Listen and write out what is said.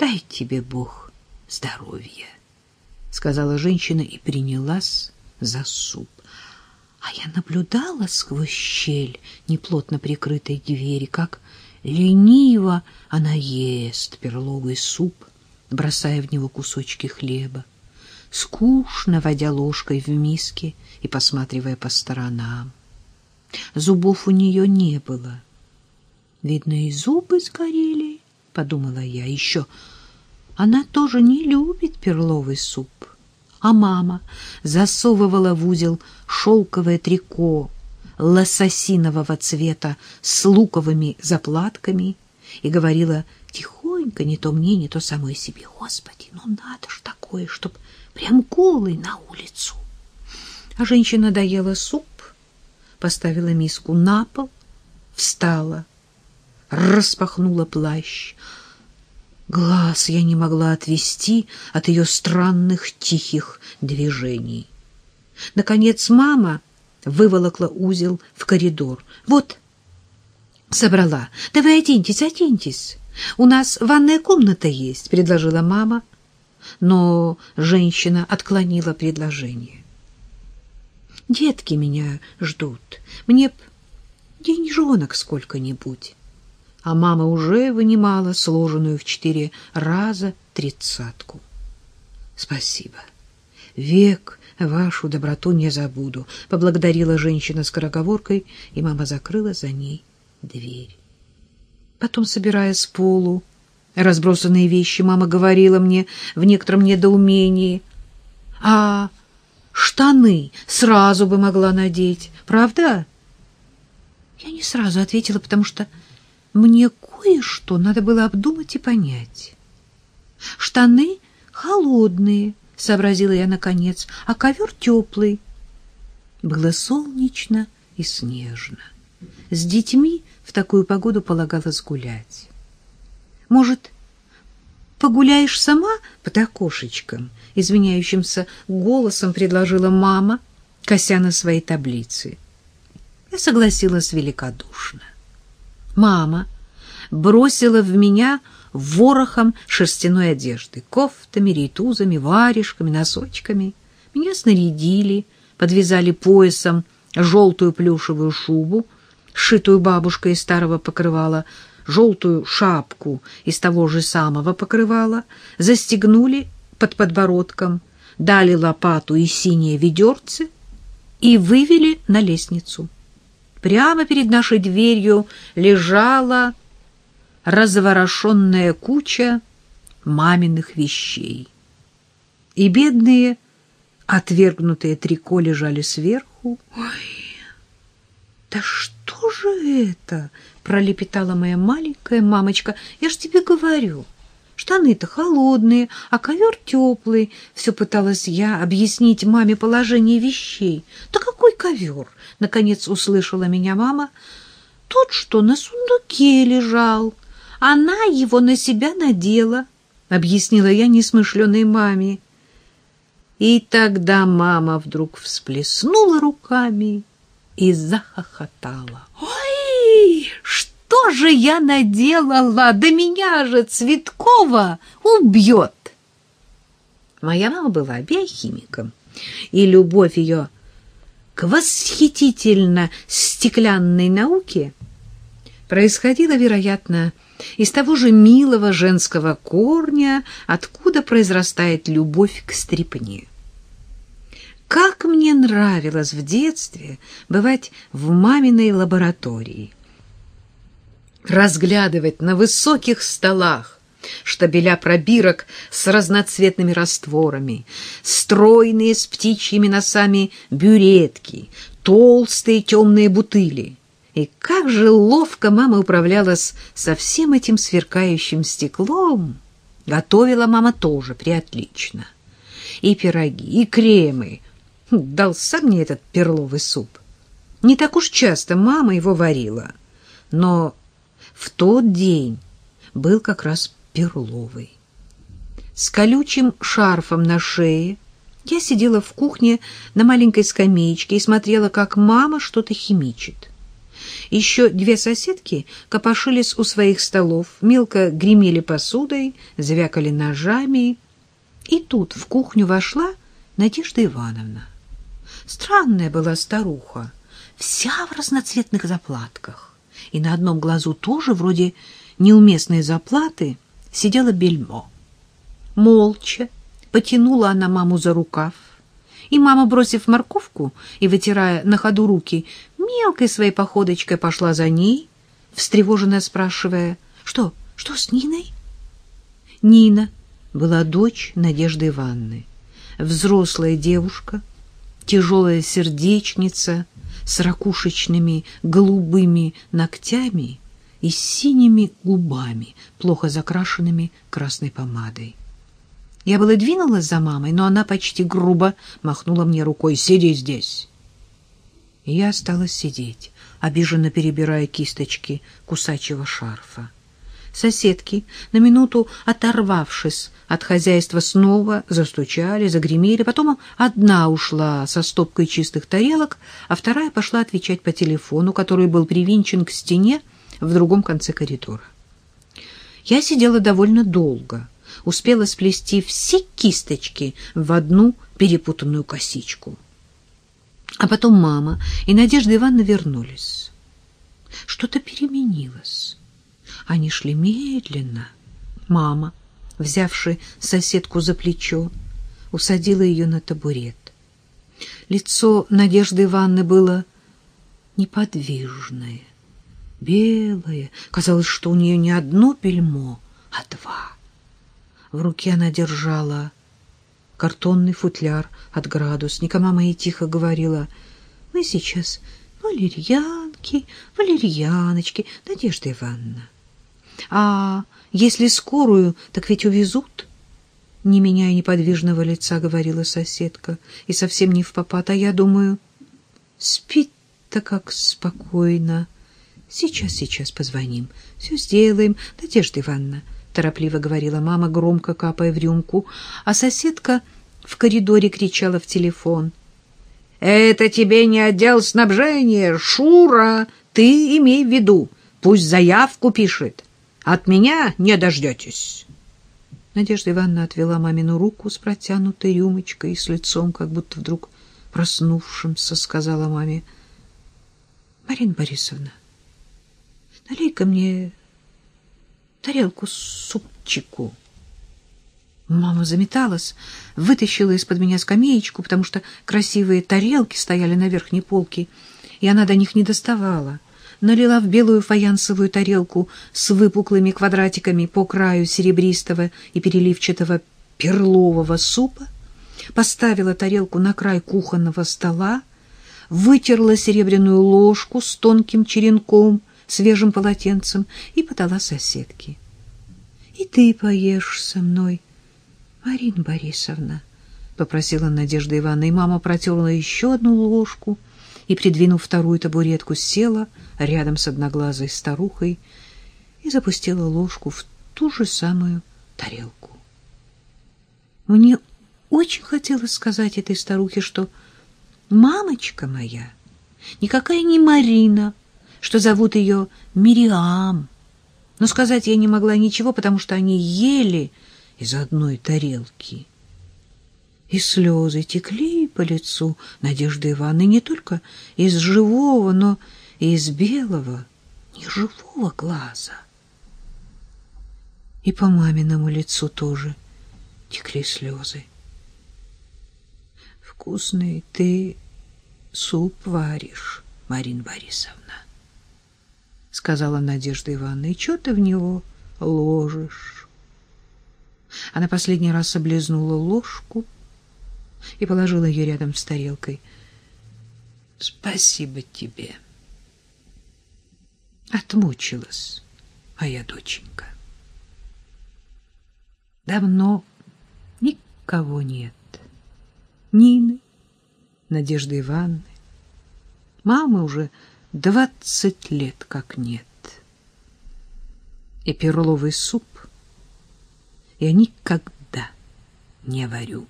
Дай тебе Бог здоровья, — сказала женщина и принялась за суп. А я наблюдала сквозь щель неплотно прикрытой двери, как лениво она ест перловый суп, бросая в него кусочки хлеба, скучно водя ложкой в миске и посматривая по сторонам. Зубов у нее не было. Видно, и зубы сгорели, — подумала я. Еще она тоже не любит перловый суп. А мама засовывала в узел шелковое трико лососинового цвета с луковыми заплатками и говорила тихонько, не то мне, не то самой себе, «Господи, ну надо ж такое, чтоб прям голый на улицу!» А женщина доела суп, поставила миску на пол, встала, распахнула плащ. Глаз я не могла отвести от ее странных тихих движений. Наконец мама выволокла узел в коридор. «Вот, собрала. Да вы оденьтесь, оденьтесь. У нас ванная комната есть», — предложила мама. Но женщина отклонила предложение. «Детки меня ждут. Мне б деньжонок сколько-нибудь» а мама уже вынимала сложенную в четыре раза тридцатку. Спасибо. Век вашу доброту не забуду, поблагодарила женщина скороговоркой, и мама закрыла за ней дверь. Потом, собирая с полу разбросанные вещи, мама говорила мне в некотором недоумении: "А штаны сразу бы могла надеть, правда?" Я не сразу ответила, потому что мне кое-что надо было обдумать и понять. Штаны холодные, сообразила я наконец, а ковер теплый. Было солнечно и снежно. С детьми в такую погоду полагалось гулять. Может, погуляешь сама под окошечком? Извиняющимся голосом предложила мама, кося на своей таблице. Я согласилась великодушно. Мама бросила в меня ворохом шерстяной одежды, кофтами, рейтузами, варежками, носочками. Меня снарядили, подвязали поясом желтую плюшевую шубу, сшитую бабушкой из старого покрывала, желтую шапку из того же самого покрывала, застегнули под подбородком, дали лопату и синее ведерце и вывели на лестницу. Прямо перед нашей дверью лежала разворошенная куча маминых вещей. И бедные отвергнутые трико лежали сверху. «Ой, да что же это?» — пролепетала моя маленькая мамочка. «Я ж тебе говорю». Штаны-то холодные, а ковер теплый. Все пыталась я объяснить маме положение вещей. Да какой ковер? Наконец услышала меня мама. Тот, что на сундуке лежал. Она его на себя надела, объяснила я несмышленой маме. И тогда мама вдруг всплеснула руками и захохотала. Же я наделала? Да меня же Цветкова убьет!» Моя мама была биохимиком, и любовь ее к восхитительно стеклянной науке происходила, вероятно, из того же милого женского корня, откуда произрастает любовь к стрипне. Как мне нравилось в детстве бывать в маминой лаборатории — разглядывать на высоких столах штабеля пробирок с разноцветными растворами, стройные с птичьими носами бюретки, толстые темные бутыли. И как же ловко мама управлялась со всем этим сверкающим стеклом. Готовила мама тоже приотлично. И пироги, и кремы. Дался мне этот перловый суп. Не так уж часто мама его варила, но в тот день был как раз перловый. С колючим шарфом на шее я сидела в кухне на маленькой скамеечке и смотрела, как мама что-то химичит. Еще две соседки копошились у своих столов, мелко гремели посудой, звякали ножами. И тут в кухню вошла Надежда Ивановна. Странная была старуха, вся в разноцветных заплатках. И на одном глазу тоже, вроде неуместной заплаты, сидела бельмо. Молча потянула она маму за рукав, и мама, бросив морковку и вытирая на ходу руки, мелкой своей походочкой пошла за ней, встревоженно спрашивая, что, что с Ниной? Нина была дочь Надежды Ивановны, взрослая девушка, тяжелая сердечница с ракушечными голубыми ногтями и синими губами, плохо закрашенными красной помадой. Я было двинулась за мамой, но она почти грубо махнула мне рукой. «Сиди здесь!» И я осталась сидеть, обиженно перебирая кисточки кусачего шарфа. Соседки, на минуту оторвавшись от хозяйства, снова застучали, загремели. Потом одна ушла со стопкой чистых тарелок, а вторая пошла отвечать по телефону, который был привинчен к стене в другом конце коридора. Я сидела довольно долго — успела сплести все кисточки в одну перепутанную косичку. А потом мама и Надежда Ивановна вернулись. Что-то переменилось. Они шли медленно. Мама, взявши соседку за плечо, усадила ее на табурет. Лицо Надежды Ивановны было неподвижное, белое. Казалось, что у нее не одно бельмо, а два. В руке она держала картонный футляр от градусника. Мама ей тихо говорила, «Мы сейчас валерьянки, валерьяночки, Надежда Ивановна. А если скорую, так ведь увезут?» Не меняя неподвижного лица, говорила соседка, и совсем не в попад, а я думаю, спит-то как спокойно. Сейчас, сейчас позвоним, все сделаем, Надежда Ивановна. — торопливо говорила мама, громко капая в рюмку, а соседка в коридоре кричала в телефон. — Это тебе не отдел снабжения, Шура! Ты имей в виду, пусть заявку пишет. От меня не дождетесь. Надежда Ивановна отвела мамину руку с протянутой рюмочкой и с лицом, как будто вдруг проснувшимся, сказала маме. — Марина Борисовна, налей-ка мне тарелку супчику. Мама заметалась, вытащила из-под меня скамеечку, потому что красивые тарелки стояли на верхней полке, и она до них не доставала. Налила в белую фаянсовую тарелку с выпуклыми квадратиками по краю серебристого и переливчатого перлового супа, поставила тарелку на край кухонного стола, вытерла серебряную ложку с тонким черенком свежим полотенцем и подала соседке. — И ты поешь со мной, Марина Борисовна, — попросила Надежда Ивановна, и мама протерла еще одну ложку и, придвинув вторую табуретку, села рядом с одноглазой старухой и запустила ложку в ту же самую тарелку. Мне очень хотелось сказать этой старухе, что мамочка моя никакая не Марина, что зовут ее Мириам. Но сказать я не могла ничего, потому что они ели из одной тарелки. И слезы текли по лицу Надежды Ивановны не только из живого, но и из белого, неживого глаза. И по маминому лицу тоже текли слезы. «Вкусный ты суп варишь, Марина Борисовна» сказала Надежда Ивановна, — и что ты в него ложишь? Она последний раз облизнула ложку и положила ее рядом с тарелкой. — Спасибо тебе. Отмучилась моя доченька. Давно никого нет. Нины, Надежды Ивановны. Мамы уже Двадцать лет как нет. И перловый суп я никогда не варю.